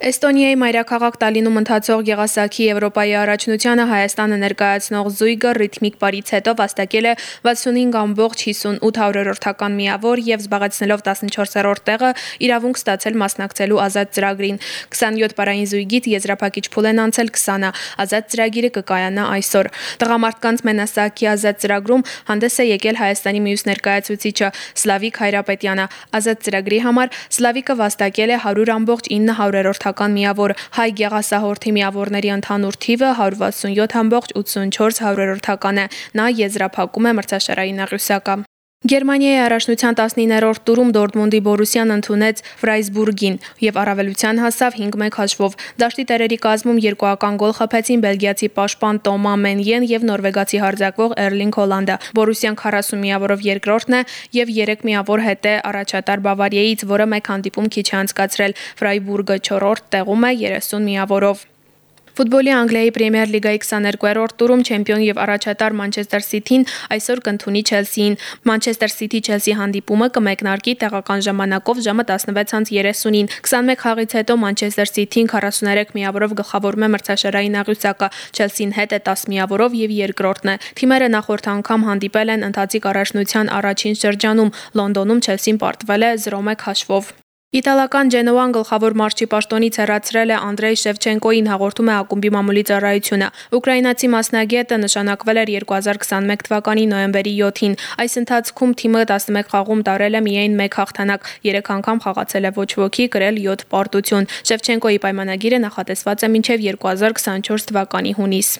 Էստոնիայի մայրաքաղաք Տալինում ընթացող Գեղասաքի Եվրոպայի առաջնությանը Հայաստանը ներկայացնող զույգը ռիթմիկ բարից հետո վաստակել է 65.58-ական միավոր եւ զբաղեցնելով 14-րդ տեղը իրավունք ստացել մասնակցելու ազատ ծրագրին։ 27 պարային զույգից եզրափակիչ փուլ են անցել 20-ը։ Ազատ ծրագիրը կկայանա այսօր։ Տղամարդկանց մենասակի ազատ ծրագրում հանդես է եկել Հայաստանի մյուս ներկայացուցիչը Սլավիկ Հայրապետյանը։ Ազատ ծրագրի համար Սլավիկը վաստակել է 100.900 հերթական միավոր հայ գեղասահորթի միավորների ընդհանուր թիվը 167.84 հարյուրորդական է։ Նա եզրափակում է մրցաշարային աղյուսակը։ Գերմանիայի առաջնության 19-րդ տուրում Դորտմունդի Բորուսիան ընդունեց Ֆրայսբուրգին եւ առավելության հասավ 5-1 հաշվով։ Դաշտի տերերի կազմում երկուական գոլ խփեցին բելգիացի պաշտպան Տոմա Մենյեն եւ նորվեգացի հարձակվող Էրլինգ Հոլանդը։ Բորուսիան 40 միավորով երկրորդն է եւ 3 միավոր հետ է առաջատար Բավարիայից, որը մեկ հանդիպում քիչ է անցկացրել։ Ֆրայբուրգը 4-րդ տեղում է 30 միավորով։ Ֆուտբոլի Անգլիայի Պրեմիեր լիգայի 22-րդ տուրում չեմպիոն եւ առաջատար Մանչեսթեր Սիթին այսօր կընդունի Չելսիին։ Մանչեսթեր Սիթի-Չելսի հանդիպումը կմեկնարկի տեղական ժամանակով ժամը 16:30-ին։ 21 խաղից հետո Մանչեսթեր Սիթին 43 միավորով գլխավորում է մրցաշարային աղյուսակը։ Չելսին հետ է 10 միավորով եւ երկրորդն է։ Թիմերը նախորդ անգամ հանդիպել են ընթացիկ առաջնության առաջին շրջանում։ Լոնդոնում Չելսին պարտվել է 0-1 հաշվով։ Իտալական Ջենոան գլխավոր մարշչի պաշտոնից հեռացրել է Անդրեյ Շևչենկոին, հաղորդում է ակումբի մամուլի ծառայությունը։ Ուկրաինացի մասնագետը նշանակվել էր 2021 թվականի նոյեմբերի 7-ին։ Այս ընթացքում թիմը 11 խաղում տարել է միայն 1 հաղթանակ, 3 անգամ խաղացել է ոչ ոքի, գրել 7 պարտություն։ Շևչենկոյի պայմանագիրը նախատեսված է մինչև 2024 թվականի հունիս։